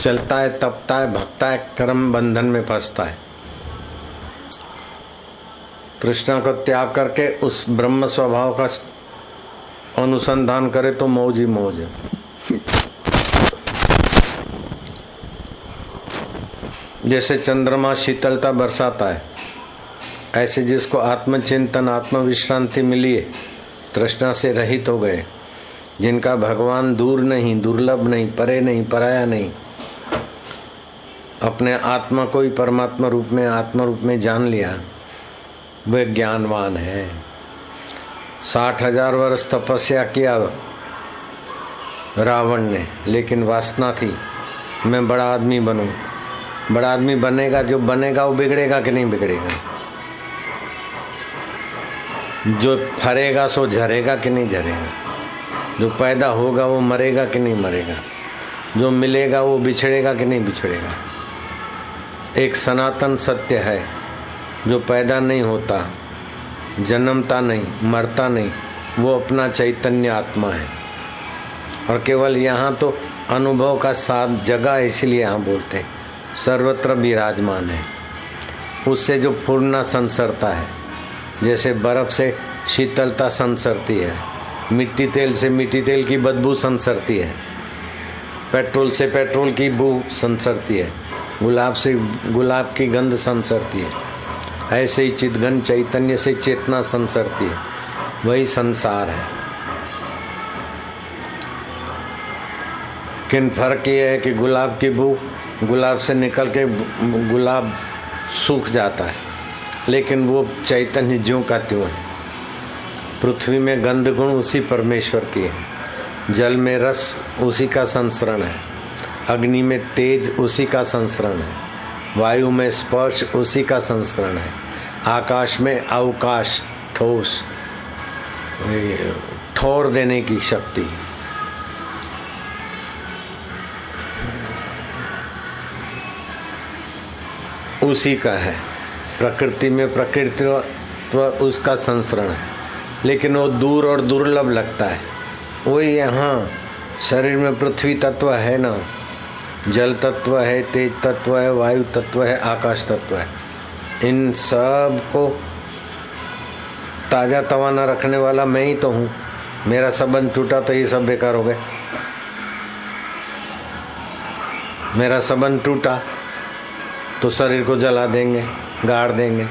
चलता है, तपता है, भगता है, कर्म बंधन में फंसता है। कृष्णा को त्याग करके उस ब्रह्म स्वभाव का अनुसंधान करे तो मौज ही मौज है। जैसे चंद्रमा शीतलता बरसाता है, ऐसे जिसको आत्मचिंतन आत्म विश्रांति मिली है, तृष्णा से रहित हो गए। जिनका भगवान दूर नहीं, दुर्लभ नहीं, परे नहीं, पराया नहीं अपने आत्मा को ही परमात्मा रूप में, आत्मा रूप में जान लिया। वे ज्ञानवान है। साठ हज़ार वर्ष तपस्या किया रावण ने, लेकिन वासना थी, मैं बड़ा आदमी बनूं। बड़ा आदमी बनेगा, जो बनेगा वो बिगड़ेगा कि नहीं बिगड़ेगा? जो फरेगा, सो झरेगा कि नहीं झरेगा? जो पैदा होगा, वो मरेगा कि नहीं मरेगा? जो मिलेगा, वो बिछड़ेगा कि नहीं बिछड़ेगा? एक सनातन सत्य है, जो पैदा नहीं होता, जन्मता नहीं, मरता नहीं, वो अपना चैतन्य आत्मा है। और केवल यहाँ तो अनुभव का साथ जगह इसलिए यहाँ बोलते सर्वत्र विराजमान है। उससे जो पूर्णा संसरता है, जैसे बर्फ़ से शीतलता संसरती है, मिट्टी तेल से मिट्टी तेल की बदबू संसरती है, पेट्रोल से पेट्रोल की बू संसरती है। गुलाब से गुलाब की गंध संसरती है। ऐसे ही चितघन चैतन्य से चेतना संसरती है। वही संसार है। किन फ़र्क ये है कि गुलाब की बू गुलाब से निकल के गुलाब सूख जाता है। लेकिन वो चैतन्य ज्यों का त्यों है। पृथ्वी में गंध गुण उसी परमेश्वर की है। जल में रस उसी का संस्रण है। अग्नि में तेज उसी का संस्रण है। वायु में स्पर्श उसी का संस्रण है। आकाश में अवकाश, ठोस ठोर देने की शक्ति। उसी का है। प्रकृति में प्रकृति तो उसका संस्रण है। लेकिन वो दूर और दुर्लभ लगता है। वही यहाँ शरीर में पृथ्वी तत्व है ना? जल तत्व है, तेज तत्व है, वायु तत्व है, आकाश तत्व है। इन सबको ताज़ा तवाना रखने वाला मैं ही तो हूँ। मेरा संबंध टूटा तो ये सब बेकार हो गए। मेरा संबंध टूटा तो शरीर को जला देंगे, गाड़ देंगे।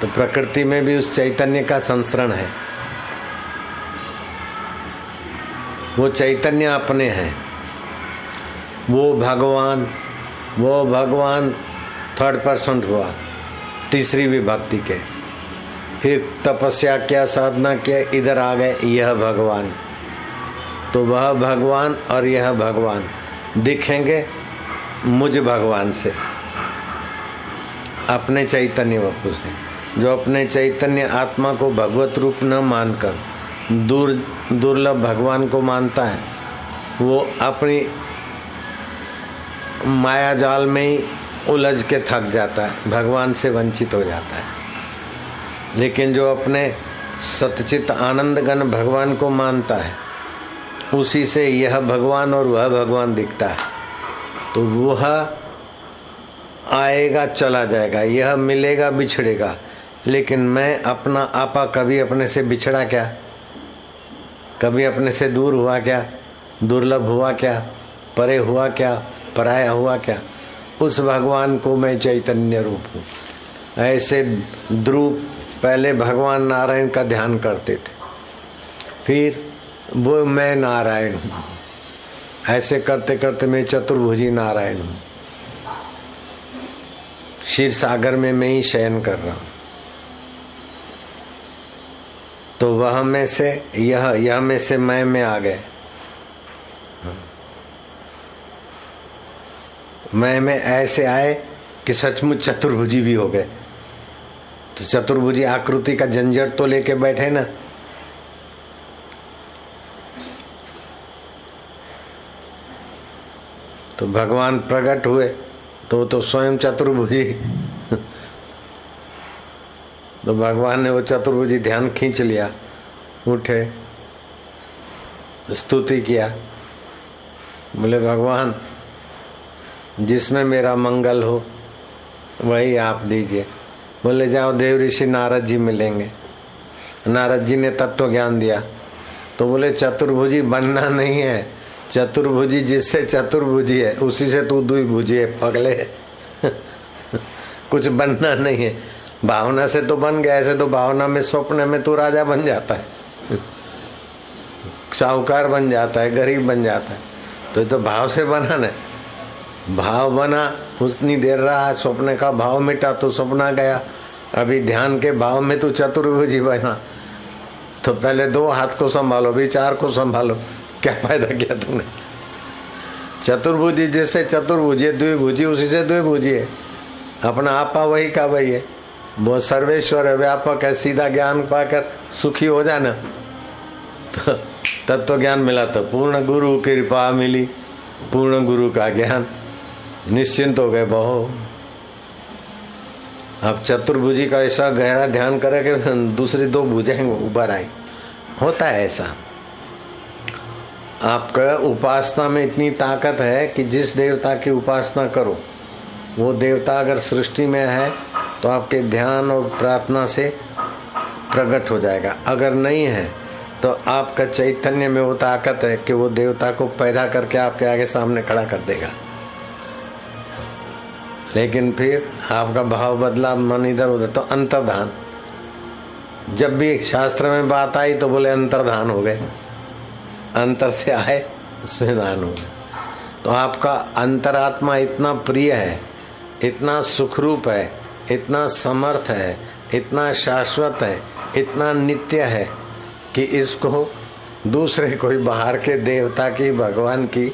तो प्रकृति में भी उस चैतन्य का संस्रण है। वो चैतन्य अपने हैं। वो भगवान वो भगवान थर्ड पर्सन हुआ, तीसरी विभक्ति के। फिर तपस्या किया, साधना किया, इधर आ गए, यह भगवान। तो वह भगवान और यह भगवान दिखेंगे मुझ भगवान से। अपने चैतन्य वपु से जो अपने चैतन्य आत्मा को भगवत रूप न मानकर दूर, दुर्लभ भगवान को मानता है, वो अपनी माया जाल में ही उलझ के थक जाता है, भगवान से वंचित हो जाता है। लेकिन जो अपने सतचित आनंदगन भगवान को मानता है, उसी से यह भगवान और वह भगवान दिखता है। तो वह आएगा, चला जाएगा, यह मिलेगा, बिछड़ेगा। लेकिन मैं अपना आपा कभी अपने से बिछड़ा क्या? कभी अपने से दूर हुआ क्या? दुर्लभ हुआ क्या? परे हुआ क्या? पराया हुआ क्या? उस भगवान को मैं चैतन्य रूप हूँ। ऐसे ध्रुव पहले भगवान नारायण का ध्यान करते थे। फिर वो मैं नारायण हूँ। ऐसे करते करते मैं चतुर्भुजी नारायण हूँ। क्षीर सागर में मैं ही शयन कर रहा हूँ। तो वह में से, यह यह में से मैं में आ गए मैं में ऐसे आए कि सचमुच चतुर्भुजी भी हो गए। तो चतुर्भुजी आकृति का झंझट तो लेके बैठे ना। तो भगवान प्रकट हुए तो तो स्वयं चतुर्भुजी। तो भगवान ने वो चतुर्भुजी ध्यान खींच लिया, उठे, स्तुति किया। बोले, भगवान जिसमें मेरा मंगल हो, वही आप दीजिए। बोले, जाओ देव ऋषि नारद जी मिलेंगे। नारद जी ने तत्व ज्ञान दिया। तो बोले, चतुर्भुजी बनना नहीं है। चतुर्भुजी जिससे चतुर्भुजी है, उसी से तू दुई भुजी है, पगले। कुछ बनना नहीं है। भावना से तो बन गया, ऐसे तो भावना में, स्वप्न में तू राजा बन जाता है। साहूकार बन जाता है, गरीब बन जाता है। तो ये तो भाव से बना ना भाव बना, उतनी देर रहा, स्वप्न का भाव मिटा तो सपना गया। अभी ध्यान के भाव में तो चतुर्भुजी बना। तो पहले दो हाथ को संभालो, अभी चार को संभालो। क्या फ़ायदा किया तुमने? चतुर्भुजी जैसे चतुर्भुजी द्विभुजी उसी से द्विभुजी है। अपना आपा वही का वही है। वो सर्वेश्वर है, व्यापक है, सीधा ज्ञान पाकर सुखी हो जाना। तो तत्व तो ज्ञान मिला तो पूर्ण गुरु कृपा मिली, पूर्ण गुरु का ज्ञान। निश्चिंत हो गए, बहु। अब चतुर्भुजी का ऐसा गहरा ध्यान करे कि दूसरी दो भुजें उभर आई। होता है ऐसा। आपका उपासना में इतनी ताकत है कि जिस देवता की उपासना करो, वो देवता अगर सृष्टि में है तो आपके ध्यान और प्रार्थना से प्रकट हो जाएगा। अगर नहीं है तो आपका चैतन्य में वो ताकत है कि वो देवता को पैदा करके आपके आगे सामने खड़ा कर देगा। लेकिन फिर आपका भाव बदला मन इधर उधर तो अंतर्धान। जब भी शास्त्र में बात आई तो बोले अंतर्धान हो गए। अंतर से आए, उसमें दान हो गए तो आपका अंतरात्मा इतना प्रिय है, इतना सुखरूप है, इतना समर्थ है, इतना शाश्वत है, इतना नित्य है कि इसको दूसरे कोई बाहर के देवता की, भगवान की,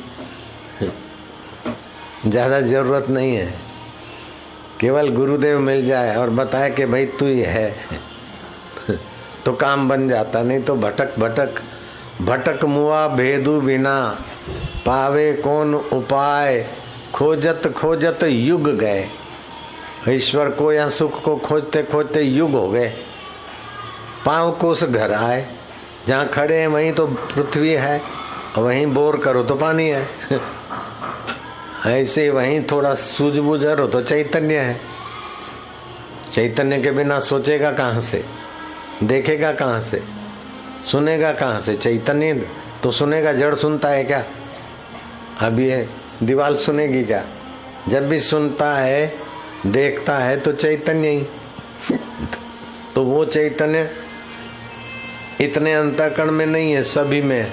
ज़्यादा ज़रूरत नहीं है। केवल गुरुदेव मिल जाए और बताए कि भाई तू ही है। तो काम बन जाता, नहीं तो भटक भटक भटक मुआ भेदू बिना, पावे कौन उपाय? खोजत खोजत युग गए। ईश्वर को या सुख को खोजते खोजते युग हो गए। पाँव को उस घर आए, जहाँ खड़े हैं वहीं तो पृथ्वी है वहीं बोर करो तो पानी है। ऐसे वहीं थोड़ा सूझबूझ हो तो चैतन्य है। चैतन्य के बिना सोचेगा कहाँ से? देखेगा कहाँ से? सुनेगा कहाँ से? चैतन्य तो सुनेगा, जड़ सुनता है क्या? अब ये दीवाल सुनेगी क्या? जब भी सुनता है, देखता है तो चैतन्य ही। तो वो चैतन्य इतने अंतकरण में नहीं है, सभी में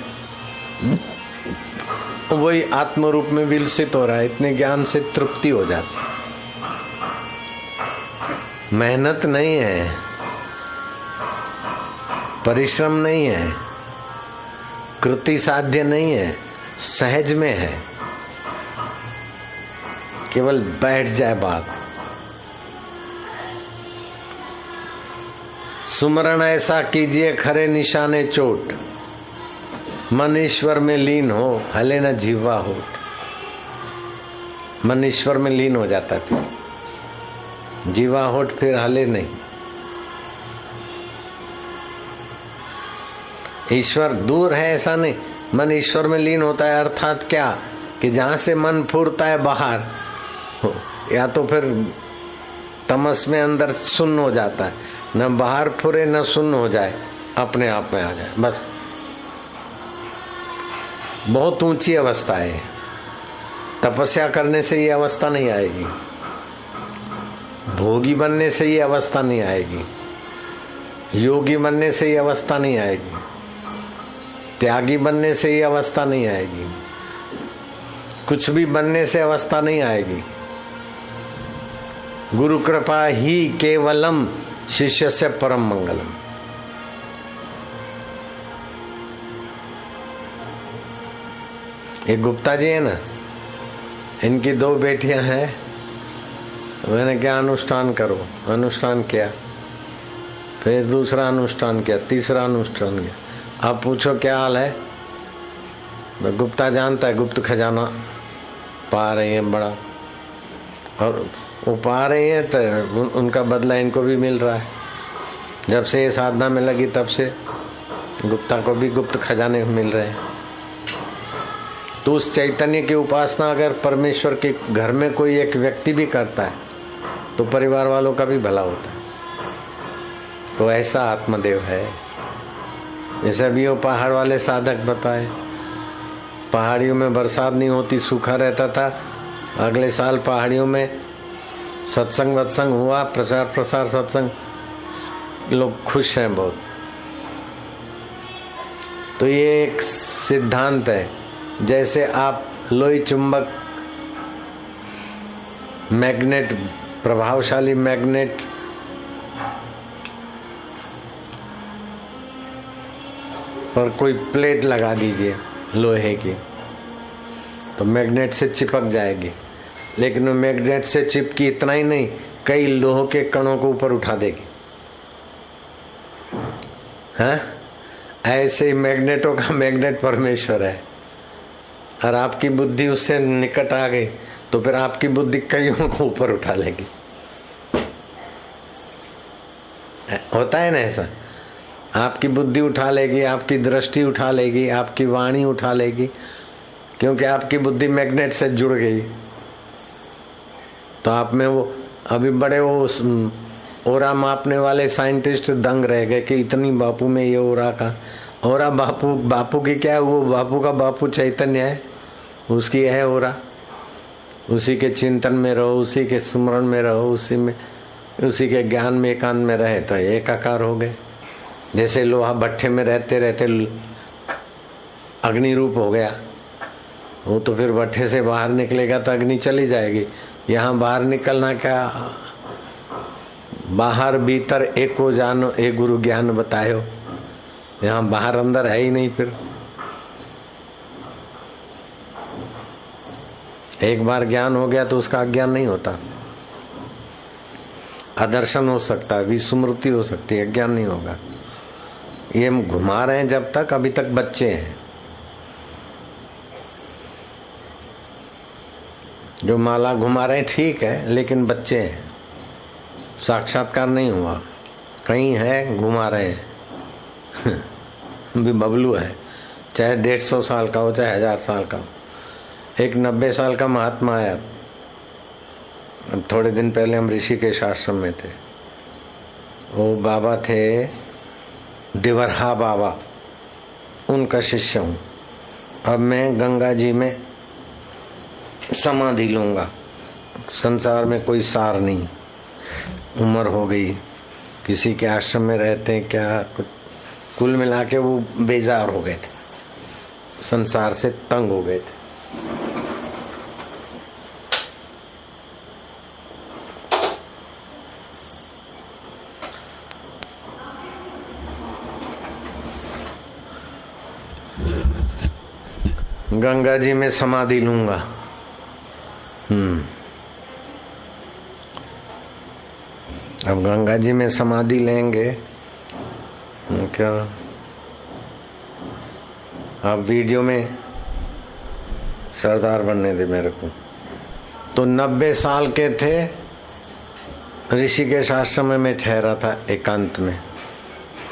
वही आत्म रूप में विलसित हो रहा है, इतने ज्ञान से तृप्ति हो जाती मेहनत नहीं है, परिश्रम नहीं है, कृति साध्य नहीं है, सहज में है। केवल बैठ जाए बात। सुमरण ऐसा कीजिए, खरे निशाने चोट। मन ईश्वर में लीन हो हले न जीवा हो मन ईश्वर में लीन हो जाता फिर जीवा होठ फिर हले नहीं। ईश्वर दूर है ऐसा नहीं। मन ईश्वर में लीन होता है, अर्थात क्या? कि जहाँ से मन फूरता है, बाहर। या तो फिर तमस में अंदर सुन्न हो जाता है। न बाहर फुरे, न सुन्न हो जाए, अपने आप में आ जाए, बस। बहुत ऊँची अवस्था है। तपस्या करने से ये अवस्था नहीं आएगी। भोगी बनने से ये अवस्था नहीं आएगी। योगी बनने से ये अवस्था नहीं आएगी। त्यागी बनने से ये अवस्था नहीं आएगी। कुछ भी बनने से अवस्था नहीं आएगी। गुरु कृपा ही केवलम शिष्य से परम मंगलम। ये गुप्ता जी है ना? इनकी दो बेटियाँ हैं। मैंने क्या अनुष्ठान करो? अनुष्ठान किया। फिर दूसरा अनुष्ठान किया, तीसरा अनुष्ठान किया। आप पूछो क्या हाल है? मैं गुप्ता जानता है, गुप्त खजाना पा रही हैं बड़ा। और वो पा रही हैं तो उनका बदला इनको भी मिल रहा है। जब से ये साधना में लगी, तब से गुप्ता को भी गुप्त खजाने मिल रहे हैं। तो उस चैतन्य की उपासना अगर परमेश्वर के घर में कोई एक व्यक्ति भी करता है तो परिवार वालों का भी भला होता है। तो ऐसा आत्मदेव है। जैसे अभी वो पहाड़ वाले साधक बताए, पहाड़ियों में बरसात नहीं होती, सूखा रहता था। अगले साल पहाड़ियों में सत्संग वत्संग हुआ, प्रचार प्रसार सत्संग, लोग खुश हैं बहुत। तो ये एक सिद्धांत है। जैसे आप लोही चुंबक मैग्नेट, प्रभावशाली मैग्नेट, पर कोई प्लेट लगा दीजिए लोहे की तो मैग्नेट से चिपक जाएगी। लेकिन वो मैग्नेट से चिपकी इतना ही नहीं, कई लोह के कणों को ऊपर उठा देगी। हाँ? ऐसे ही मैग्नेटों का मैग्नेट परमेश्वर है। और आपकी बुद्धि उससे निकट आ गई तो फिर आपकी बुद्धि कईयों को ऊपर उठा लेगी। होता है ना ऐसा? आपकी बुद्धि उठा लेगी, आपकी दृष्टि उठा लेगी, आपकी वाणी उठा लेगी, क्योंकि आपकी बुद्धि मैग्नेट से जुड़ गई। तो आप में वो, अभी बड़े वो ओरा मापने वाले साइंटिस्ट दंग रह गए कि इतनी बापू में ये ओरा का, ओरा बापू बापू की क्या है वो बापू का बापू चैतन्य है? उसकी है हो रहा। उसी के चिंतन में रहो, उसी के स्मरण में रहो, उसी में, उसी के ज्ञान में, एकांत में रहे तो एक आकार हो गए। जैसे लोहा भट्ठे में रहते रहते अग्नि रूप हो गया। वो तो फिर भट्ठे से बाहर निकलेगा तो अग्नि चली जाएगी। यहाँ बाहर निकलना क्या? बाहर भीतर एको जानो एक गुरु ज्ञान बतायो। यहाँ बाहर अंदर है ही नहीं फिर। एक बार ज्ञान हो गया तो उसका अज्ञान नहीं होता। अदर्शन हो सकता है विस्मृति हो सकती है अज्ञान नहीं होगा। ये हम घुमा रहे हैं जब तक, अभी तक बच्चे हैं। जो माला घुमा रहे हैं, ठीक है, लेकिन बच्चे हैं। साक्षात्कार नहीं हुआ। कहीं है, घुमा रहे हैं। भी बबलू है, चाहे डेढ़ सौ साल का हो, चाहे हज़ार साल का हो। एक नब्बे साल का महात्मा आया। थोड़े दिन पहले हम ऋषिकेश आश्रम में थे। वो बाबा थे दिवरहा बाबा। उनका शिष्य हूँ। अब मैं गंगा जी में समाधि लूँगा। संसार में कोई सार नहीं। उम्र हो गई। किसी के आश्रम में रहते हैं, क्या कुछ? कुल मिला के वो बेजार हो गए थे। संसार से तंग हो गए थे। गंगा जी में समाधि लूँगा। हम्म। अब गंगा जी में समाधि लेंगे। क्या? आप वीडियो में सरदार बनने दे मेरे को। तो नब्बे साल के थे, ऋषिकेश आश्रम में मैं ठहरा था एकांत में।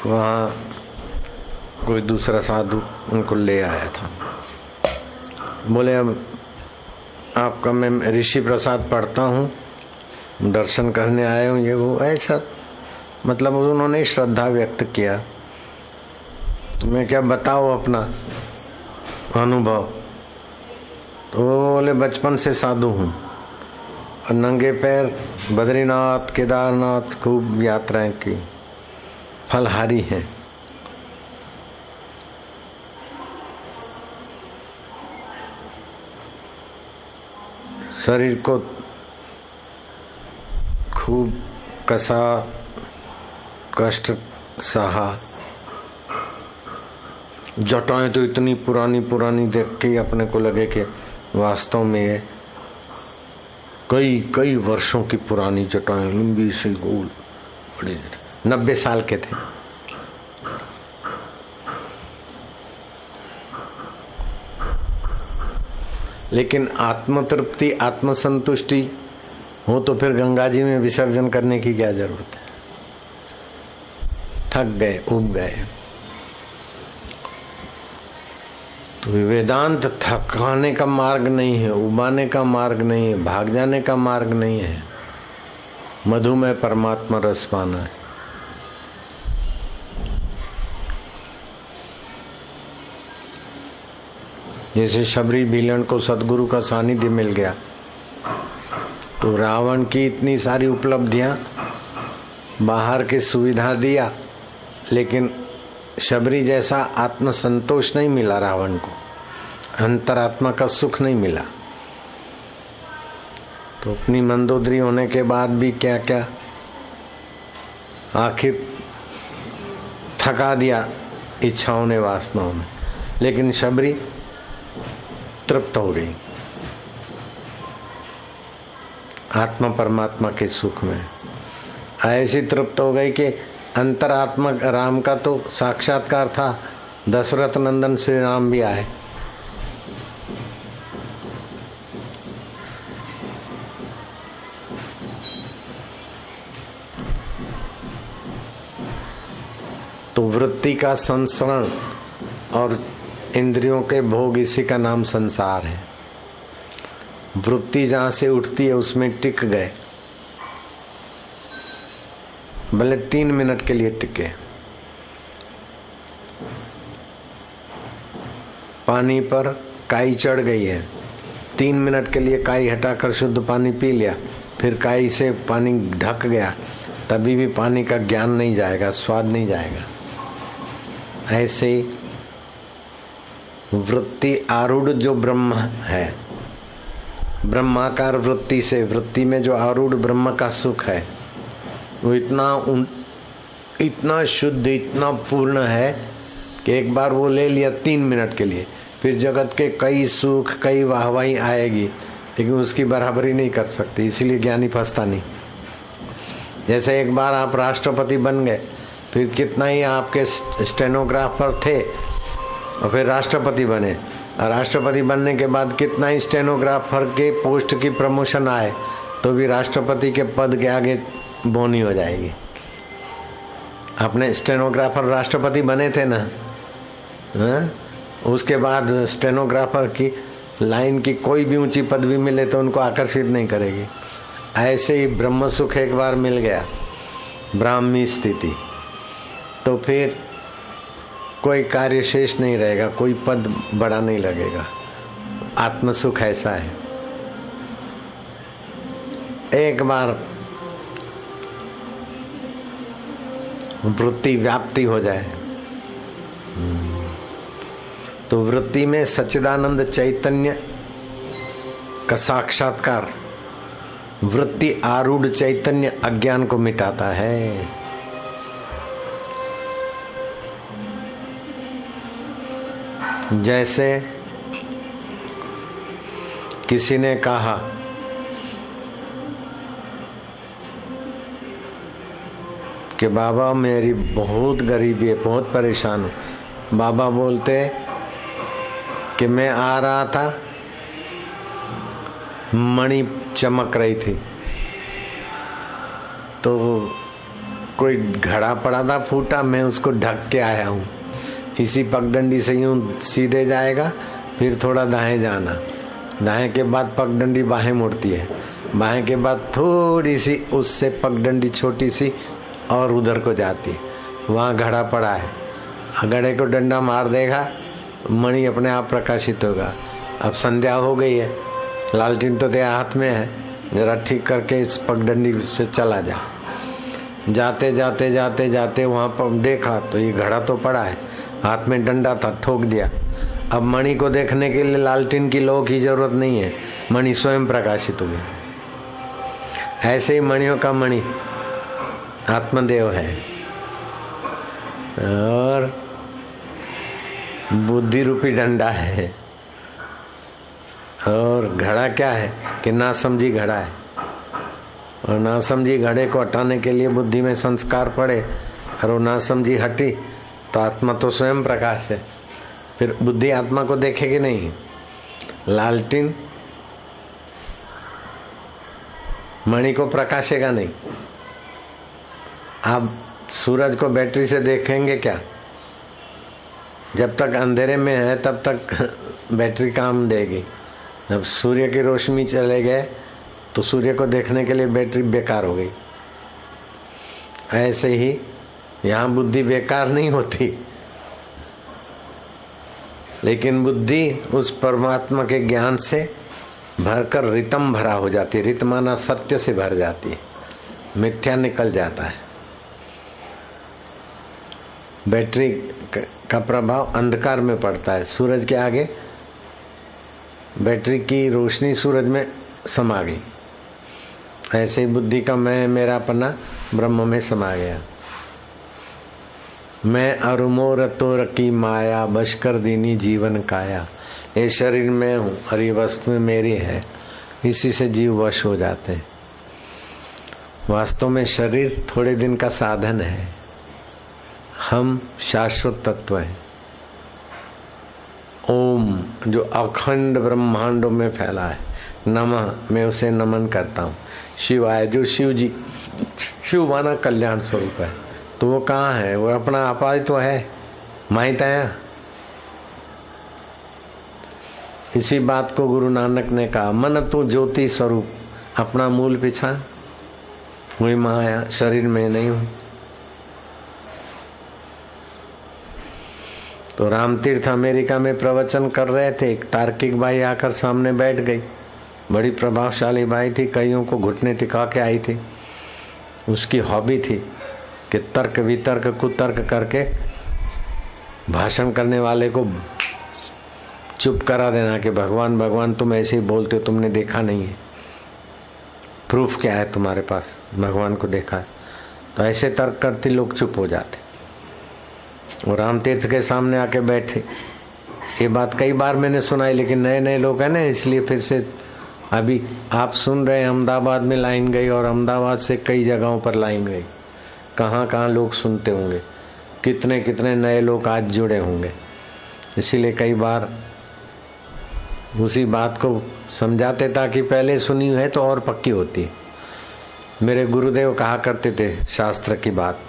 वहाँ कोई दूसरा साधु उनको ले आया था। बोले, अब आपका मैं ऋषि प्रसाद पढ़ता हूँ, दर्शन करने आए हूँ, ये वो, ऐसा मतलब उन्होंने श्रद्धा व्यक्त किया। तो मैं क्या बताओ अपना अनुभव? तो वो बोले, बचपन से साधु हूँ। नंगे पैर बद्रीनाथ, केदारनाथ खूब यात्राएँ की। फलहारी हैं। शरीर को खूब कसा, कष्ट, सहा। जटाएँ तो इतनी पुरानी पुरानी देख के अपने को लगे कि वास्तव में ये कई कई वर्षों की पुरानी जटाएँ, लंबी सी गोल बड़ी नब्बे साल के थे। लेकिन आत्मतृप्ति, आत्मसंतुष्टि, हो तो फिर गंगा जी में विसर्जन करने की क्या ज़रूरत है? थक गए उब गए। तो वेदांत, थकाने का मार्ग नहीं है, उबाने का मार्ग नहीं है, भाग जाने का मार्ग नहीं है। मधुमेह परमात्मा रस पाना है। जैसे शबरी भीलन को सदगुरु का सानिध्य मिल गया। तो रावण की इतनी सारी उपलब्धियाँ, बाहर की सुविधा दिया, लेकिन शबरी जैसा आत्मसंतोष नहीं मिला रावण को। अंतरात्मा का सुख नहीं मिला। तो अपनी मंदोदरी होने के बाद भी क्या क्या आखिर थका दिया इच्छाओं ने वासनाओं में लेकिन शबरी तृप्त हो गई। आत्मा परमात्मा के सुख में। ऐसी तृप्त हो गई कि अंतरात्मा राम का तो साक्षात्कार था, दशरथ नंदन श्री राम भी आए। तो वृत्ति का संसरण और इंद्रियों के भोग इसी का नाम संसार है। वृत्ति जहाँ से उठती है, उसमें टिक गए। भले तीन मिनट के लिए टिके। पानी पर काई चढ़ गई है। तीन मिनट के लिए काई हटाकर शुद्ध पानी पी लिया। फिर काई से पानी ढक गया। तभी भी पानी का ज्ञान नहीं जाएगा, स्वाद नहीं जाएगा। ऐसे ही वृत्ति आरूढ़ जो ब्रह्म है। ब्रह्माकार वृत्ति से वृत्ति में जो आरूढ़ ब्रह्म का सुख है वो इतना उन, इतना शुद्ध इतना पूर्ण है कि एक बार वो ले लिया तीन मिनट के लिए फिर जगत के कई सुख कई वाहवाही आएगी लेकिन उसकी बराबरी नहीं कर सकती इसीलिए ज्ञानी फंसता नहीं। जैसे एक बार आप राष्ट्रपति बन गए फिर कितना ही आपके स्टेनोग्राफर थे और फिर राष्ट्रपति बने। राष्ट्रपति बनने के बाद कितना ही स्टेनोग्राफर के पोस्ट की प्रमोशन आए तो भी राष्ट्रपति के पद के आगे बोनी हो जाएगी। अपने स्टेनोग्राफर राष्ट्रपति बने थे ना? हा? उसके बाद स्टेनोग्राफर की लाइन की कोई भी ऊँची पदवी मिले तो उनको आकर्षित नहीं करेगी। ऐसे ही ब्रह्म सुख एक बार मिल गया, ब्राह्मी स्थिति। तो फिर कोई कार्य शेष नहीं रहेगा, कोई पद बड़ा नहीं लगेगा। आत्मसुख ऐसा है। एक बार वृत्ति व्याप्ति हो जाए तो वृत्ति में सच्चिदानंद चैतन्य का साक्षात्कार, वृत्ति आरूढ़ चैतन्य अज्ञान को मिटाता है। जैसे किसी ने कहा, कि बाबा मेरी बहुत गरीबी है, बहुत परेशान हूँ। बाबा बोलते कि मैं आ रहा था, मणि चमक रही थी। तो कोई घड़ा पड़ा था, फूटा, मैं उसको ढक के आया हूँ। इसी पगडंडी से यूँ सीधे जाएगा, फिर थोड़ा दाएँ जाना। दाएँ के बाद पगडंडी बाहें मुड़ती है। बाहें के बाद थोड़ी सी उससे पगडंडी छोटी सी और उधर को जाती है। वहाँ घड़ा पड़ा है। घड़े को डंडा मार देगा, मणि अपने आप प्रकाशित होगा। अब संध्या हो गई है। लालटीन तो तेरे हाथ में है। जरा ठीक करके इस पगडंडी से चला जा। जाते जाते जाते जाते वहाँ पर देखा तो ये घड़ा तो पड़ा है। हाथ में डंडा था, ठोक दिया। अब मणि को देखने के लिए लालटीन की लो की ज़रूरत नहीं है। मणि स्वयं प्रकाशित हुई ऐसे ही मणियों का मणि आत्मदेव है। और बुद्धि रूपी डंडा है। और घड़ा क्या है कि ना समझी घड़ा है। और ना समझी घड़े को हटाने के लिए बुद्धि में संस्कार पड़े और वो ना समझी हटी। तो आत्मा तो स्वयं प्रकाश है। फिर बुद्धि आत्मा को देखेगी नहीं। लालटीन मणि को प्रकाशेगा नहीं। आप सूरज को बैटरी से देखेंगे क्या? जब तक अंधेरे में है, तब तक बैटरी काम देगी। जब सूर्य की रोशनी चले गए तो सूर्य को देखने के लिए बैटरी बेकार हो गई। ऐसे ही यहाँ बुद्धि बेकार नहीं होती। लेकिन बुद्धि उस परमात्मा के ज्ञान से भरकर रितम भरा हो जाती है। रितमाना सत्य से भर जाती है। मिथ्या निकल जाता है। बैटरी का प्रभाव अंधकार में पड़ता है। सूरज के आगे बैटरी की रोशनी सूरज में समा गई। ऐसे ही बुद्धि का मैं, मेरा पन्ना ब्रह्म में समा गया। मैं अरुमोर तोर की माया बश कर दीनी जीवन काया। ये शरीर में हूँ, और ये वस्तु मेरी है। इसी से जीव वश हो जाते हैं। वास्तव में शरीर थोड़े दिन का साधन है। हम शाश्वत तत्व हैं। ओम, जो अखंड ब्रह्मांडों में फैला है। नमः, मैं उसे नमन करता हूँ। शिवाय, जो शिव जी शिव माना कल्याण स्वरूप है। तो वो कहाँ है? वो अपना आपा तो है। माइताया इसी बात को गुरु नानक ने कहा, मन तू ज्योति स्वरूप, अपना मूल पिछा। वही माया, शरीर में नहीं हूँ। तो राम तीर्थ अमेरिका में प्रवचन कर रहे थे। एक तार्किक बाई आकर सामने बैठ गई। बड़ी प्रभावशाली बाई थी, कईयों को घुटने टिका के आई थी। उसकी हॉबी थी। कि तर्क वितर्क, कुतर्क करके भाषण करने वाले को चुप करा देना कि भगवान भगवान, तुम ऐसे ही बोलते हो, तुमने देखा नहीं है। प्रूफ क्या है तुम्हारे पास? भगवान को देखा है। तो ऐसे तर्क करते लोग चुप हो जाते। और राम तीर्थ के सामने आके बैठे। ये बात कई बार मैंने सुनाई, लेकिन नए नए लोग हैं ना, इसलिए फिर से अभी आप सुन रहे हैं, अहमदाबाद में लाइन गई और अहमदाबाद से कई जगहों पर लाइन गई। कहाँ कहाँ लोग सुनते होंगे? कितने कितने नए लोग आज जुड़े होंगे? इसीलिए कई बार उसी बात को समझाते ताकि पहले सुनी है तो और पक्की होती है। मेरे गुरुदेव कहा करते थे शास्त्र की बात,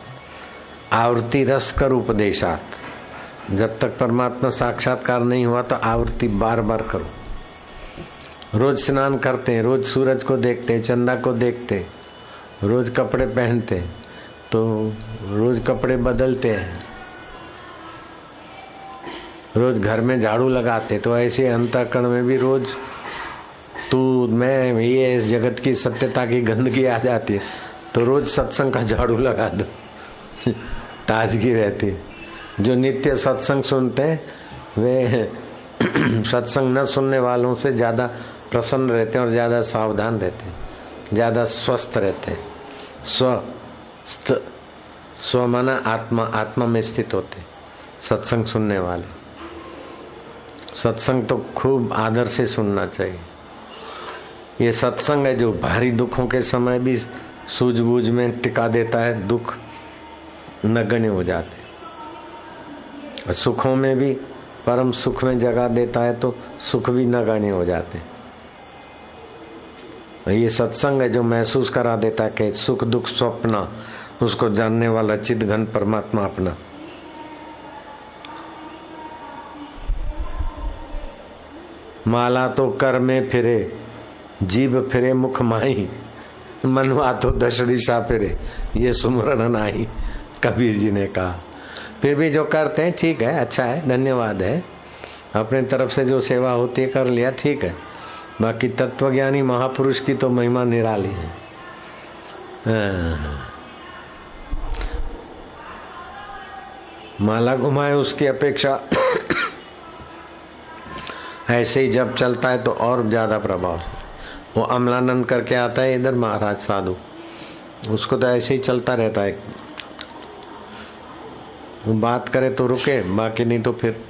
आवृत्ति रस कर उपदेशात। जब तक परमात्मा साक्षात्कार नहीं हुआ तो आवृत्ति बार बार करो। रोज स्नान करते हैं रोज सूरज को देखते हैं चंदा को देखते, रोज कपड़े पहनते तो रोज कपड़े बदलते हैं। रोज घर में झाड़ू लगाते तो ऐसे अंतकरण में भी रोज तू, मैं, ये इस जगत की सत्यता की गंदगी आ जाती है तो रोज सत्संग का झाड़ू लगा दो। ताजगी रहती जो नित्य सत्संग सुनते हैं, वे सत्संग न सुनने वालों से ज़्यादा प्रसन्न रहते हैं और ज़्यादा सावधान रहते हैं, ज़्यादा स्वस्थ रहते हैं। स्व स्व माना आत्मा आत्मा में स्थित होते, सत्संग सुनने वाले। सत्संग तो खूब आदर से सुनना चाहिए। ये सत्संग है जो भारी दुखों के समय भी सूझबूझ में टिका देता है, दुख नगण्य हो जाते। और सुखों में भी, परम सुख में जगा देता है तो सुख भी नगण्य हो जाते। ये सत्संग है जो महसूस करा देता है कि सुख दुख स्वप्न उसको जानने वाला चिद घन परमात्मा अपना। माला तो कर में फिरे जीव फिरे, मुख माही, मनवा तो दश दिशा फिरे, ये सुमरण नाही, कबीर जी ने कहा। फिर भी जो करते हैं, ठीक है अच्छा है, धन्यवाद है। अपने तरफ़ से जो सेवा होती है, कर लिया, ठीक है। बाकी तत्वज्ञानी महापुरुष की तो महिमा निराली है। माला घुमाए, उसकी अपेक्षा ऐसे ही जब चलता है तो और ज़्यादा प्रभाव। वो अमलानंद करके आता है इधर महाराज साधु। उसको तो ऐसे ही चलता रहता है। वो बात करे तो रुके, बाकी नहीं तो फिर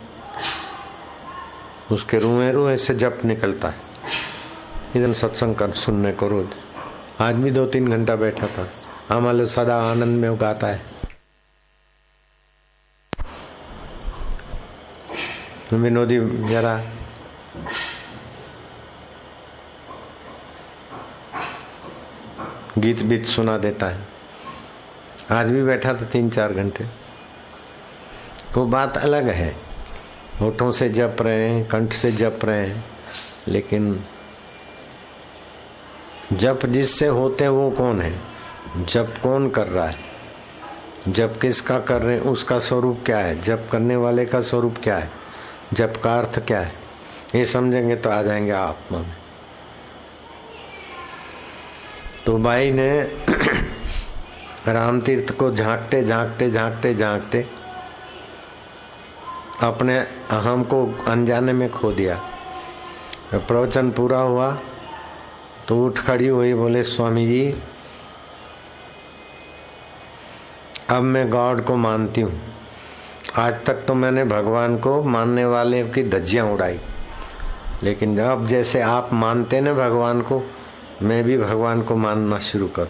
उसके रूए रूए से जप निकलता है। इधर सत्संग कर, सुनने को रोज। आज भी दो तीन घंटा बैठा था। हमारे सदा आनंद में उगाता है। विनोदी जरा गीत बीत सुना देता है। आज भी बैठा था तीन चार घंटे। वो बात अलग है। होठों से जप रहे हैं, कंठ से जप रहे हैं, लेकिन जप जिससे होते हैं वो कौन है? जप कौन कर रहा है? जप किसका कर रहे हैं? उसका स्वरूप क्या है? जप करने वाले का स्वरूप क्या है? जप का अर्थ क्या है? ये समझेंगे तो आ जाएँगे आत्मा में तो भाई ने राम तीर्थ को झांकते झांकते झांकते झांकते अपने अहम को अनजाने में खो दिया। प्रवचन पूरा हुआ तो उठ खड़ी हुई बोले, स्वामी जी, अब मैं गॉड को मानती हूँ। आज तक तो मैंने भगवान को मानने वाले की धज्जियाँ उड़ाई। लेकिन अब जैसे आप मानते ना भगवान को, मैं भी भगवान को मानना शुरू कर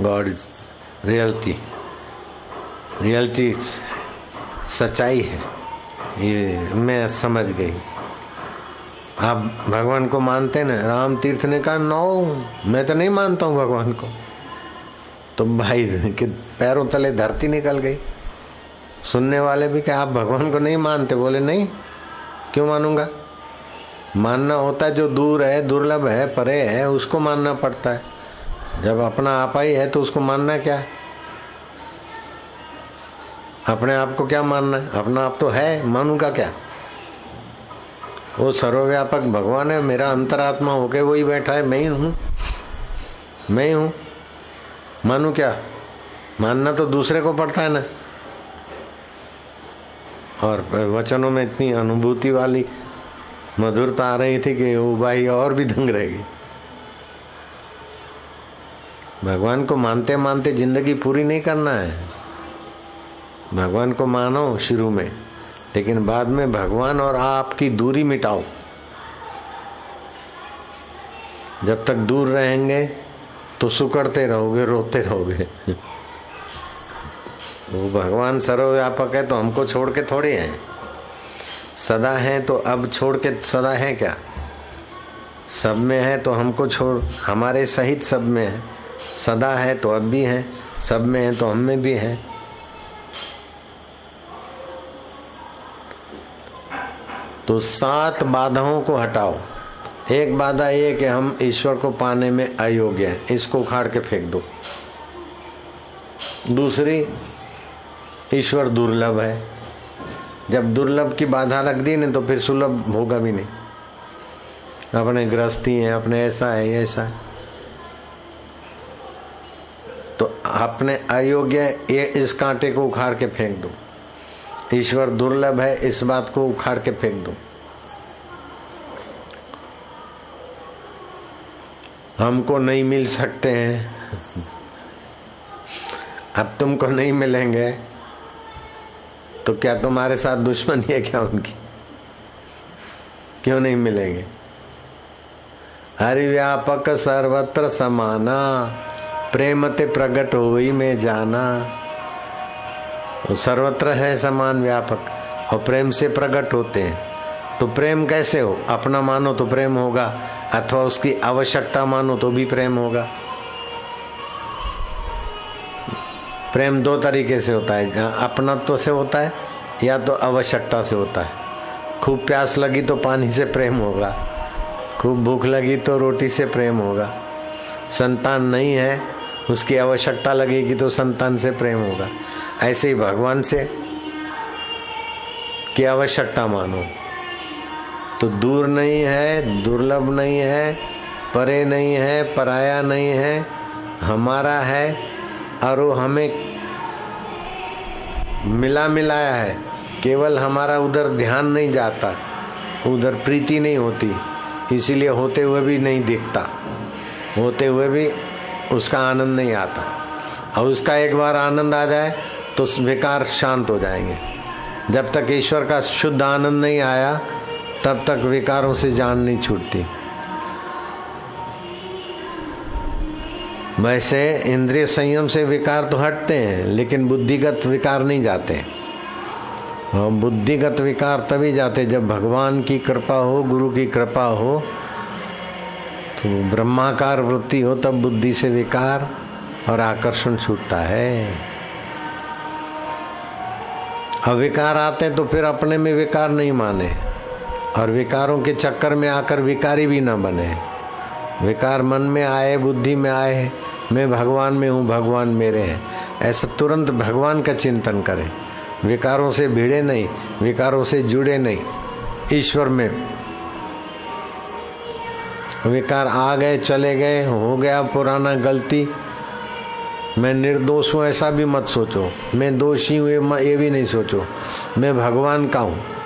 गॉड, रियलिटी। रियलिटी सच्चाई है। ये मैं समझ गई। आप भगवान को मानते ना राम तीर्थ ने कहा नो मैं तो नहीं मानता हूँ भगवान को। तो भाई, के पैरों तले धरती निकल गई। सुनने वाले भी क्या, आप भगवान को नहीं मानते? बोले, नहीं, क्यों मानूँगा? मानना होता है, जो दूर है, दुर्लभ है, परे है, उसको मानना पड़ता है। जब अपना आपा ही है तो उसको मानना क्या? अपने आप को क्या मानना है? अपना आप तो है, मानूँगा क्या? वो सर्वव्यापक भगवान है, मेरा अंतरात्मा होके वही बैठा है, मैं ही हूँ। मैं ही हूँ। मानू क्या? मानना तो दूसरे को पड़ता है ना। और वचनों में इतनी अनुभूति वाली मधुरता आ रही थी कि वो भाई और भी दंग रहेगी भगवान को मानते मानते ज़िंदगी पूरी नहीं करना है। भगवान को मानो शुरू में, लेकिन बाद में भगवान और आपकी दूरी मिटाओ। जब तक दूर रहेंगे तो सुकड़ते रहोगे, रोते रहोगे। वो भगवान सर्वव्यापक है तो हमको छोड़ के थोड़े हैं। सदा हैं तो अब छोड़ के सदा है क्या? सब में है तो हमको छोड़, हमारे सहित सब में है। सदा है तो अब भी है, सब में है तो हम में भी है। तो सात बाधाओं को हटाओ। एक बाधा ये कि हम ईश्वर को पाने में अयोग्य हैं। इसको उखाड़ के फेंक दो। दूसरी ईश्वर दुर्लभ है। जब दुर्लभ की बाधा रख दी ना तो फिर सुलभ होगा भी नहीं। अपने गृहस्थी है, अपने ऐसा है ऐसा है। तो अपने अयोग्य ये इस कांटे को उखाड़ के फेंक दो। ईश्वर दुर्लभ है, इस बात को उखाड़ के फेंक दो। हमको नहीं मिल सकते हैं। अब तुमको नहीं मिलेंगे। तो क्या तुम्हारे साथ दुश्मनी है क्या उनकी? क्यों नहीं मिलेंगे? हरिव्यापक सर्वत्र समाना, प्रेम ते प्रकट हो में जाना। वो सर्वत्र है समान व्यापक, और प्रेम से प्रकट होते हैं। तो प्रेम कैसे हो? अपना मानो तो प्रेम होगा, अथवा उसकी आवश्यकता मानो तो भी प्रेम होगा। प्रेम दो तरीके से होता है अपनत्व से होता है या तो आवश्यकता से होता है। खूब प्यास लगी तो पानी से प्रेम होगा, खूब भूख लगी तो रोटी से प्रेम होगा। संतान नहीं है, उसकी आवश्यकता लगेगी तो संतान से प्रेम होगा। ऐसे ही भगवान से की आवश्यकता मानो। तो दूर नहीं है, दुर्लभ नहीं है, परे नहीं है, पराया नहीं है, हमारा है और वो हमें मिला मिलाया है। केवल हमारा उधर ध्यान नहीं जाता, उधर प्रीति नहीं होती, इसीलिए होते हुए भी नहीं दिखता, होते हुए भी उसका आनंद नहीं आता। और उसका एक बार आनंद आ जाए तो विकार शांत हो जाएँगे। जब तक ईश्वर का शुद्ध आनंद नहीं आया, तब तक विकारों से जान नहीं छूटती। वैसे इंद्रिय संयम से विकार तो हटते हैं, लेकिन बुद्धिगत विकार नहीं जाते। और बुद्धिगत विकार तभी जाते जब भगवान की कृपा हो, गुरु की कृपा हो। तो ब्रह्माकार वृत्ति हो, तब बुद्धि से विकार और आकर्षण छूटता है। अब विकार आते तो फिर अपने में विकार नहीं माने। और विकारों के चक्कर में आकर विकारी भी ना बने। विकार मन में आए, बुद्धि में आए मैं भगवान में हूँ, भगवान मेरे हैं। ऐसा तुरंत भगवान का चिंतन करें। विकारों से भिड़े नहीं, विकारों से जुड़े नहीं। ईश्वर में विकार आ गए, चले गए, हो गया पुराना गलती। मैं निर्दोष हूँ, ऐसा भी मत सोचो। मैं दोषी हूँ, ये भी नहीं सोचो। मैं भगवान का हूँ।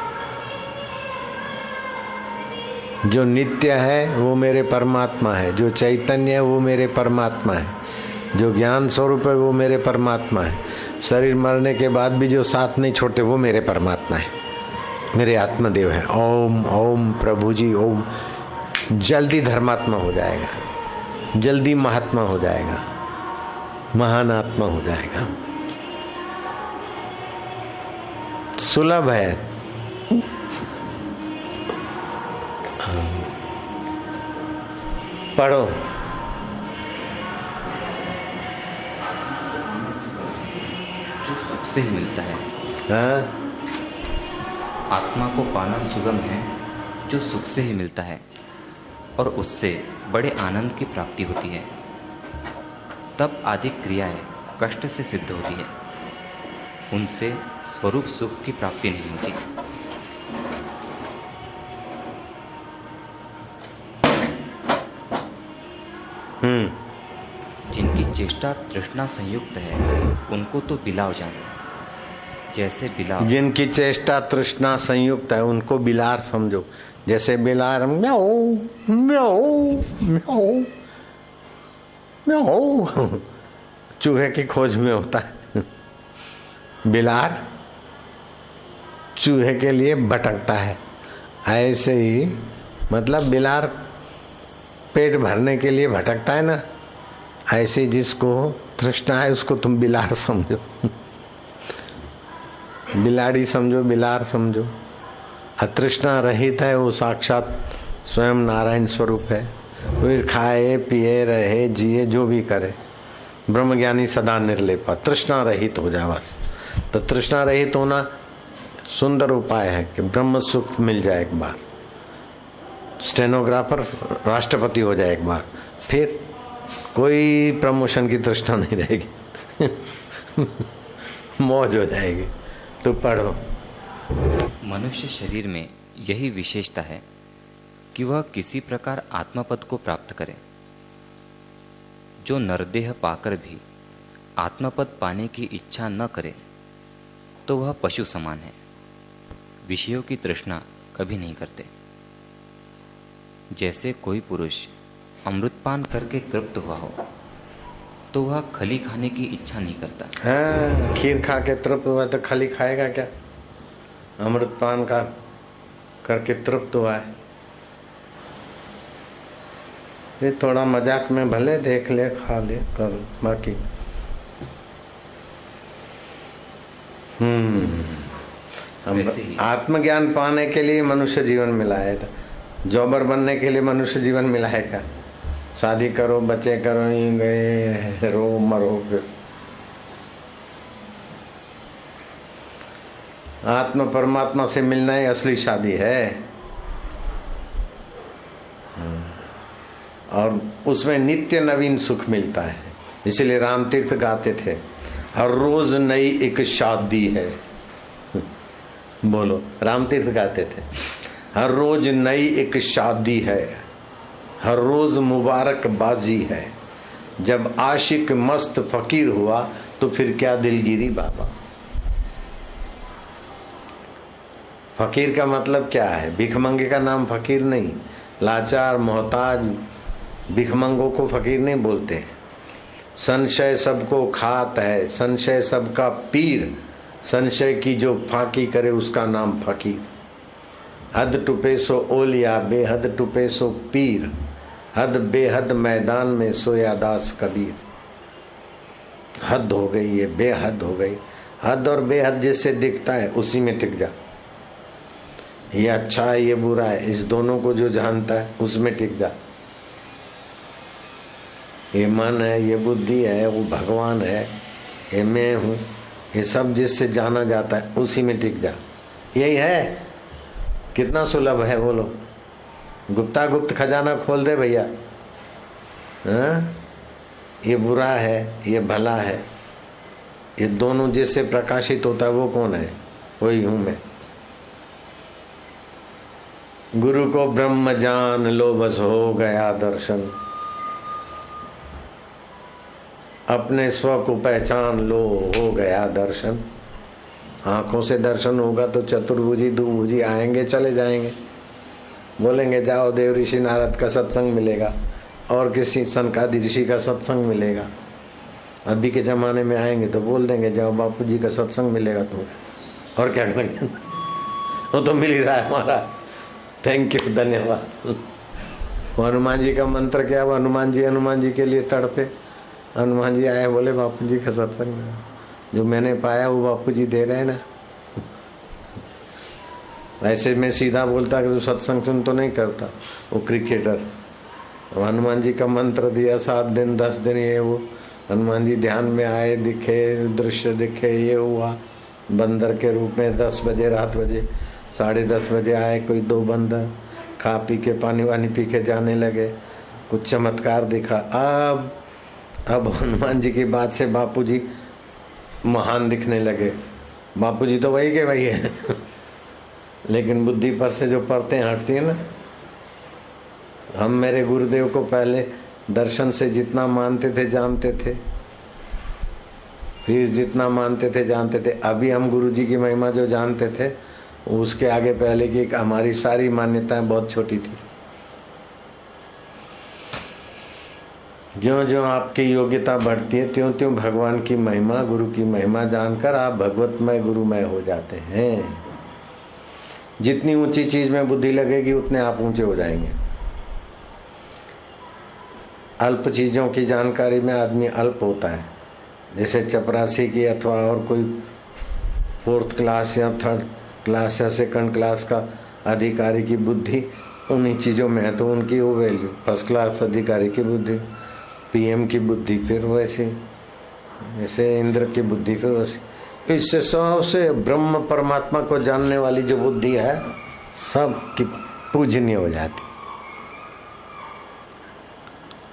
जो नित्य है, वो मेरे परमात्मा है। जो चैतन्य है, वो मेरे परमात्मा है। जो ज्ञान स्वरूप है, वो मेरे परमात्मा है। शरीर मरने के बाद भी जो साथ नहीं छोड़ते, वो मेरे परमात्मा है। मेरे आत्मदेव है। ओम ओम प्रभु जी, ओम। जल्दी धर्मात्मा हो जाएगा। जल्दी महात्मा हो जाएगा। महान आत्मा हो जाएगा। सुलभ है। पढ़ो। जो सुख से ही मिलता है। हाँ? आत्मा को पाना सुगम है जो सुख से ही मिलता है और उससे बड़े आनंद की प्राप्ति होती है। तब आदि क्रियाएँ कष्ट से सिद्ध होती है। उनसे स्वरूप सुख की प्राप्ति नहीं होती। जिनकी चेष्टा तृष्णा संयुक्त है उनको तो बिलाव जानो। जैसे बिलाव जिनकी चेष्टा तृष्णा संयुक्त है उनको बिलार समझो। जैसे बिलार म्याओ म्याओ म्याओ म्याओ चूहे की खोज में होता है। बिलार चूहे के लिए भटकता है। ऐसे ही मतलब बिलार पेट भरने के लिए भटकता है ना? ऐसे जिसको तृष्णा है, उसको तुम बिलार समझो। बिलाड़ी समझो, बिलार समझो। अतृष्णा रहित है, वो साक्षात स्वयं नारायण स्वरूप है। फिर खाए, पिए, रहे, जिए, जो भी करे। ब्रह्मज्ञानी सदा निर्लेपा। तृष्णा रहित हो जाए बस। तो तृष्णा रहित होना सुंदर उपाय है कि ब्रह्म सुख मिल जाए एक बार। स्टेनोग्राफर राष्ट्रपति हो जाए एक बार, फिर कोई प्रमोशन की तृष्णा नहीं रहेगी। मौज हो जाएगी। तो पढ़ो। मनुष्य शरीर में यही विशेषता है कि वह किसी प्रकार आत्मपद को प्राप्त करे। जो नरदेह पाकर भी आत्मपद पाने की इच्छा न करे तो वह पशु समान है। विषयों की तृष्णा कभी नहीं करते। जैसे कोई पुरुष अमृतपान करके तृप्त हुआ हो तो वह खली खाने की इच्छा नहीं करता। हाँ खीर खा के तृप्त हुआ तो खली खाएगा क्या? अमृतपान का करके तृप्त हुआ है। ये थोड़ा मज़ाक में भले देख ले खा ले कर बाकी। हम्म आत्मज्ञान पाने के लिए मनुष्य जीवन मिला है जॉबर बनने के लिए मनुष्य जीवन मिला है क्या? शादी करो, बच्चे करो ही गए, रो, मरो, फिर। आत्मा परमात्मा से मिलना ही असली शादी है। और उसमें नित्य नवीन सुख मिलता है। इसीलिए राम तीर्थ गाते थे, हर रोज नई एक शादी है। बोलो राम तीर्थ गाते थे। हर रोज नई एक शादी है। हर रोज मुबारकबाजी है। जब आशिक मस्त फकीर हुआ तो फिर क्या दिलगिरी बाबा? फकीर का मतलब क्या है? भिखमंगे का नाम फकीर नहीं। लाचार, मोहताज भिखमंगों को फकीर नहीं बोलते। संशय सबको खात है। संशय सबका पीर। संशय की जो फाकी करे, उसका नाम फकीर। हद टुपे सो ओलिया, बेहद टुपे सो पीर। हद बेहद मैदान में सोया दास कबीर। हद हो गई, ये बेहद हो गई। हद और बेहद जिससे दिखता है, उसी में टिक जा। ये अच्छा है, ये बुरा है, इस दोनों को जो जानता है, उसमें टिक जा। ये मन है, ये बुद्धि है, वो भगवान है, ये मैं हूँ, ये सब जिससे जाना जाता है, उसी में टिक जा। यही है। कितना सुलभ है बोलो गुप्ता गुप्त खजाना खोल दे भैया। हाँ? ये बुरा है, ये भला है। ये दोनों जिससे प्रकाशित होता है, वो कौन है? वही हूँ मैं। गुरु को ब्रह्म जान लो बस हो गया दर्शन। अपने स्व को पहचान लो, हो गया दर्शन। आँखों से दर्शन होगा तो चतुर्भुजी दुभुजी आएँगे, चले जाएँगे। बोलेंगे, जाओ देव ऋषि, नारद का सत्संग मिलेगा और किसी सनकादि ऋषि का सत्संग मिलेगा। अभी के जमाने में आएँगे तो बोल देंगे, जाओ बापू जी का सत्संग मिलेगा तो। और क्या करेंगे? वो तो मिल ही रहा है हमारा। थैंक यू धन्यवाद। वो हनुमान जी का मंत्र क्या? वो हनुमान जी हनुमान जी के लिए तड़पे। हनुमान जी आए, बोले बापू जी का सत्संग जो मैंने पाया वो बापू जी दे रहे हैं ना। ऐसे मैं सीधा बोलता कि तू सत्संग सुन तो नहीं करता, वो क्रिकेटर हनुमान जी का मंत्र दिया, सात दिन, दस दिन ये वो। हनुमान जी ध्यान में आए, दिखे, दृश्य दिखे, ये हुआ। बंदर के रूप में दस बजे, रात बजे, साढ़े दस बजे आए, कोई दो बंदर। खा पी के, पानी वानी पी के जाने लगे। कुछ चमत्कार दिखा। अब अब हनुमान जी की बात से बापू जी महान दिखने लगे। बापू जी तो वही के वही है। लेकिन बुद्धि पर से जो परतें हटती है ना, हम मेरे गुरुदेव को पहले दर्शन से जितना मानते थे, जानते थे। फिर जितना मानते थे, जानते थे। अभी हम गुरु जी की महिमा जो जानते थे, उसके आगे पहले की हमारी सारी मान्यताएँ बहुत छोटी थी। ज्यो ज्यो आपकी योग्यता बढ़ती है त्यों त्यों भगवान की महिमा, गुरु की महिमा जानकर आप भगवतमय, गुरुमय हो जाते हैं। जितनी ऊँची चीज़ में बुद्धि लगेगी, उतने आप ऊँचे हो जाएँगे। अल्प चीज़ों की जानकारी में आदमी अल्प होता है। जैसे चपरासी की अथवा और कोई फोर्थ क्लास या थर्ड क्लास या सेकंड क्लास का अधिकारी की बुद्धि, उन्हीं चीज़ों में है तो उनकी वो वैल्यू फ़र्स्ट क्लास अधिकारी की बुद्धि। पीएम की बुद्धि फिर वैसे, जैसे इंद्र की बुद्धि फिर वैसे। इससे सबसे ब्रह्म परमात्मा को जानने वाली जो बुद्धि है, सब की पूजनीय हो जाती।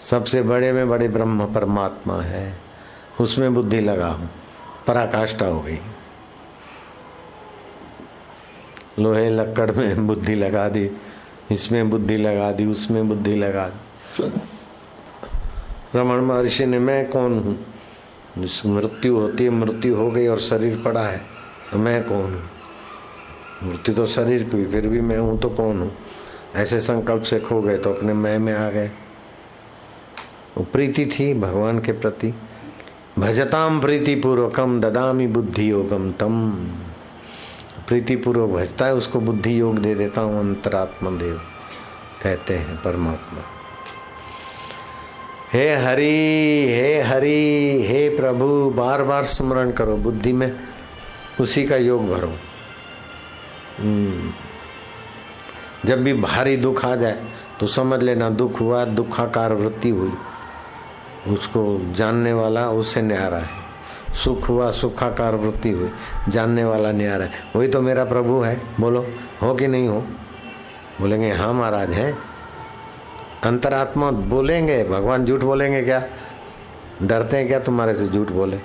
सबसे बड़े में बड़े ब्रह्म परमात्मा है, उसमें बुद्धि लगा हूँ, पराकाष्ठा हो गई। लोहे लक्कड़ में बुद्धि लगा दी, इसमें बुद्धि लगा दी, उसमें बुद्धि लगा दी। रमन महर्षि ने, मैं कौन हूँ? जिस मृत्यु होती है, मृत्यु हो गई और शरीर पड़ा है तो मैं कौन हूँ? मृत्यु तो शरीर की फिर भी मैं हूँ तो कौन हूँ? ऐसे संकल्प से खो गए तो अपने मैं में आ गए। वो प्रीति थी भगवान के प्रति। भजताम प्रीति पूर्वकम ददामी बुद्धि योगम तम। प्रीति पूर्वक भजता है, उसको बुद्धि योग दे देता हूँ अंतरात्मा देव कहते हैं परमात्मा। हे हरि हे हरि, हे प्रभु बार बार स्मरण करो बुद्धि में, उसी का योग भरो। हम्म। जब भी भारी दुख आ जाए तो समझ लेना दुख हुआ, दुखाकार वृत्ति हुई। उसको जानने वाला उससे न्यारा है। सुख हुआ, सुखाकार वृत्ति हुई। जानने वाला न्यारा है। वही तो मेरा प्रभु है। बोलो, हो कि नहीं हो? बोलेंगे हाँ महाराज है। अंतरात्मा बोलेंगे, भगवान झूठ बोलेंगे क्या? डरते हैं क्या तुम्हारे से झूठ बोले?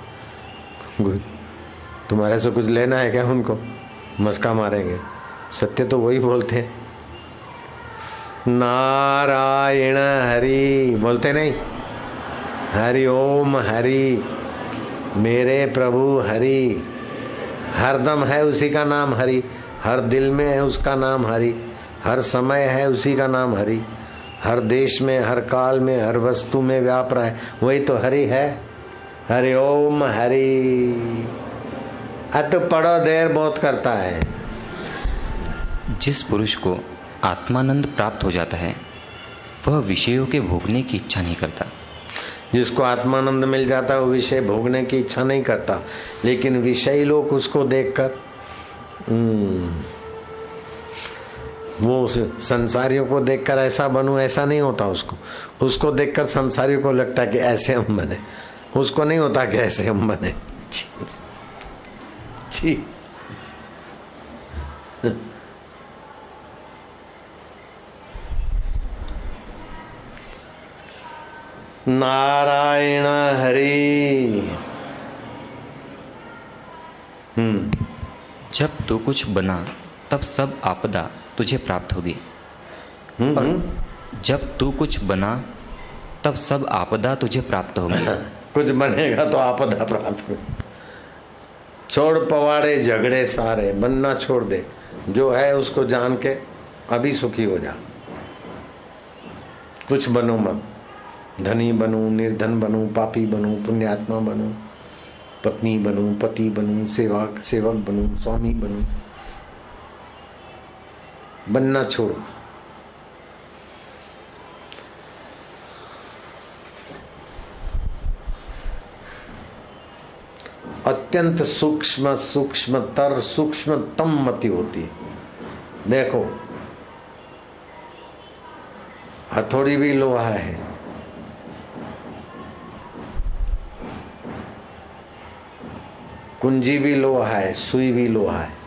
तुम्हारे से कुछ लेना है क्या उनको? मस्का मारेंगे। सत्य तो वही बोलते हैं। नारायण हरि, बोलते नहीं। हरि ओम हरि, मेरे प्रभु हरि। हरदम है उसी का नाम हरि, हर दिल में है उसका नाम हरि, हर समय है उसी का नाम हरि। हर देश में हर काल में हर वस्तु में व्याप रहा है। वही तो हरि है। हरि ओम हरि। अत पढ़ो देर बहुत करता है। जिस पुरुष को आत्मानंद प्राप्त हो जाता है वह विषयों के भोगने की इच्छा नहीं करता। जिसको आत्मानंद मिल जाता है वो विषय भोगने की इच्छा नहीं करता। लेकिन विषय लोग उसको देखकर वो संसारियों को देखकर ऐसा बनू, ऐसा नहीं होता उसको। उसको देखकर संसारियों को लगता है कि ऐसे हम बने। उसको नहीं होता कि ऐसे हम बने। जी जी नारायण हरि। हम्म। जब तू कुछ बना, तब सब आपदा। तुझे प्राप्त होगी। हम्म, और हम्म। जब तू कुछ बना तब सब आपदा तुझे प्राप्त होगी। कुछ बनेगा तो आपदा प्राप्त हो छोड़ पवाड़े झगड़े सारे बनना छोड़ दे। जो है उसको जान के अभी सुखी हो जा। कुछ बनो मत। धनी बनूं निर्धन बनूं पापी बनूं पुण्यात्मा बनूं पत्नी बनूं पति बनूं सेवक सेवक बनूं स्वामी बनूं। बनना छोड़ो। अत्यंत सूक्ष्म सूक्ष्म सूक्ष्मतर, सूक्ष्मतम मति होती है। देखो, हथौड़ी भी लोहा है। कुंजी भी लोहा है, सुई भी लोहा है।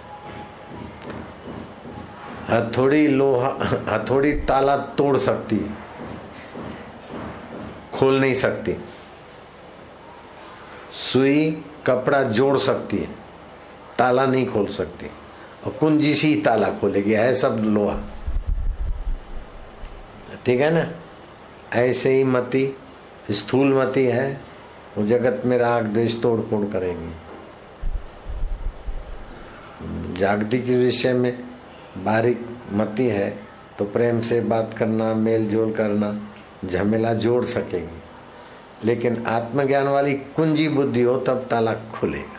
हथौड़ी लोहा, हथौड़ी ताला तोड़ सकती खोल नहीं सकती। सुई, कपड़ा जोड़ सकती है। ताला नहीं खोल सकती। और कुंजी सी ताला खोलेगी, है सब लोहा। ठीक है ना? ऐसे ही मती, स्थूल मती है, वो जगत में राग, द्वेष तोड़ फोड़ करेंगे। जागृति के विषय में बारीक मती है तो प्रेम से बात करना मेल जोल करना, झमेला जोड़ सकेगी। लेकिन आत्मज्ञान वाली कुंजी बुद्धि हो, तब ताला खुलेगा।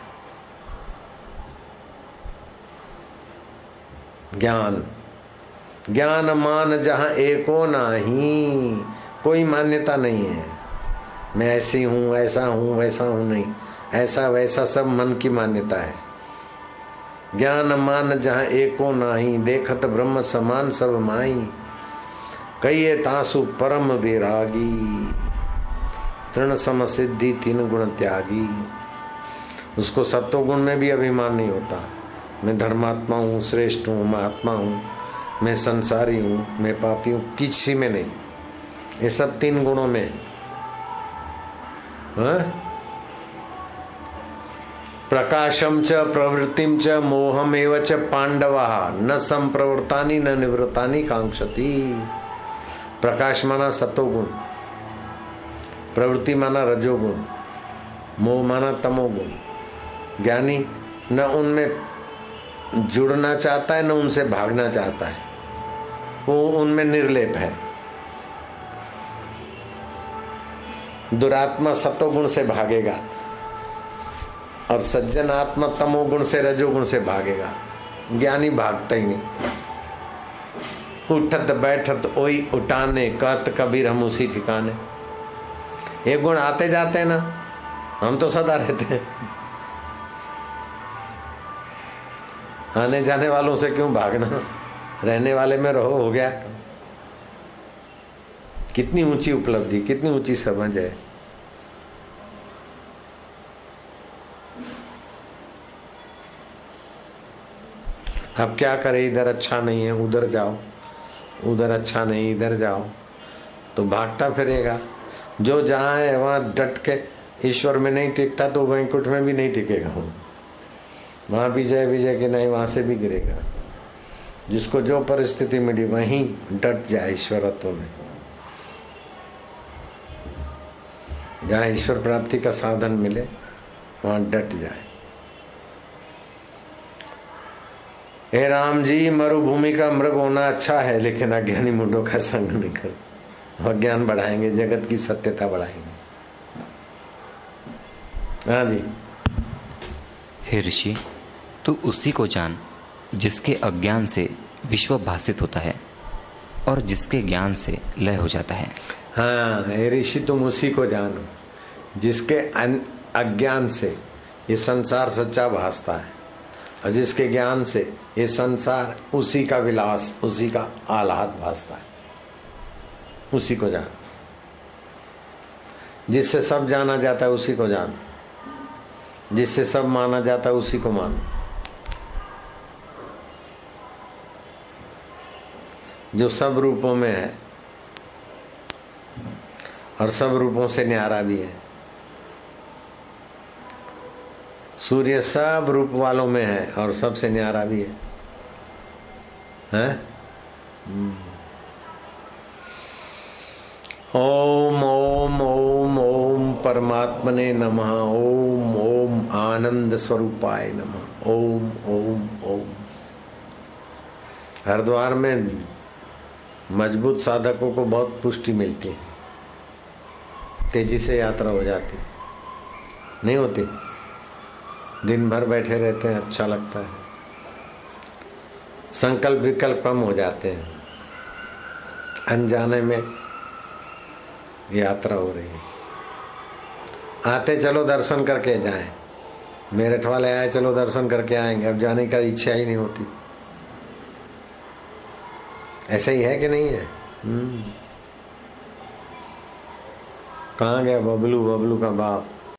ज्ञान। ज्ञान मान जहाँ एको नाही, कोई मान्यता नहीं है। मैं ऐसी हूँ, ऐसा हूँ, वैसा हूँ नहीं। ऐसा वैसा सब मन की मान्यता है। ज्ञान मान जहाँ एको नाही, देखत ब्रह्म समान सब माई। कहिए तासु परम विरागी, तृण सम सिद्धि तीन गुण त्यागी। उसको सत्व गुण में भी अभिमान नहीं होता। मैं धर्मात्मा हूँ, श्रेष्ठ हूँ मैं आत्मा हूँ, मैं संसारी हूँ, मैं पापी हूँ, किसी में नहीं। ये सब तीन गुणों में। है? प्रकाशम च प्रवृत्तिम च, मोहमेव च पांडवा न संप्रवृत्तानि न निवृत्तानि कांक्षति प्रकाश माना सतोगुण प्रवृत्ति माना रजोगुण। मोह माना तमोगुण। ज्ञानी न उनमें जुड़ना चाहता है, न उनसे भागना चाहता है। वो उनमें निर्लेप है। दुरात्मा सतोगुण से भागेगा। और सज्जन आत्मा तमोगुण से रजोगुण से भागेगा। ज्ञानी भागता ही नहीं। उठत बैठत ओई उठाने करत कबीर हम उसी ठिकाने। ये गुण आते जाते हैं ना, हम तो सदा रहते हैं। आने जाने वालों से क्यों भागना? रहने वाले में रहो, हो गया। कितनी ऊँची उपलब्धि, कितनी ऊँची समझ है। अब क्या करें? इधर अच्छा नहीं है, उधर जाओ। उधर अच्छा नहीं, इधर जाओ। तो भागता फिरेगा। जो जहाँ है, वहाँ डट के ईश्वर में नहीं टिकता तो वैंकुट में भी नहीं टिकेगा वो। वहाँ विजय विजय के नहीं वहाँ से भी गिरेगा। जिसको जो परिस्थिति मिली, वहीं डट जाए ईश्वरत्व में। जहाँ ईश्वर प्राप्ति का साधन मिले, वहाँ डट जाए। हे राम जी मरुभूमि का मृग होना अच्छा है लेकिन अज्ञानी मुंडों का संग नहीं कर अज्ञान बढ़ाएँगे जगत की सत्यता बढ़ाएँगे। हाँ जी। हे ऋषि तू उसी को जान जिसके अज्ञान से विश्व भाषित होता है और जिसके ज्ञान से लय हो जाता है। हाँ हे ऋषि तुम उसी को जानो जिसके अज्ञान से ये संसार सच्चा भासता है। और जिसके ज्ञान से ये संसार उसी का विलास, उसी का आह्लाद भासता है। उसी को जान। जिससे सब जाना जाता है उसी को जान। जिससे सब माना जाता है उसी को मान। जो सब रूपों में है और सब रूपों से न्यारा भी है। सूर्य सब रूप वालों में है और सबसे न्यारा भी है। हैं? ओम ओम ओम ओम परमात्मने नमः। ओम ओम आनंद स्वरूपाय नमः। ओम ओम ओम। हरिद्वार में मज़बूत साधकों को बहुत पुष्टि मिलती है। तेज़ी से यात्रा हो जाती नहीं होती? दिन भर बैठे रहते हैं अच्छा लगता है। संकल्प विकल्प कम हो जाते हैं। अनजाने में यात्रा हो रही है। आते चलो दर्शन करके जाए। मेरठ वाले आए, चलो दर्शन करके आएँगे। अब जाने का इच्छा ही नहीं होती। ऐसा ही है कि नहीं है? हम्म। कहाँ गया बबलू? बबलू का बाप।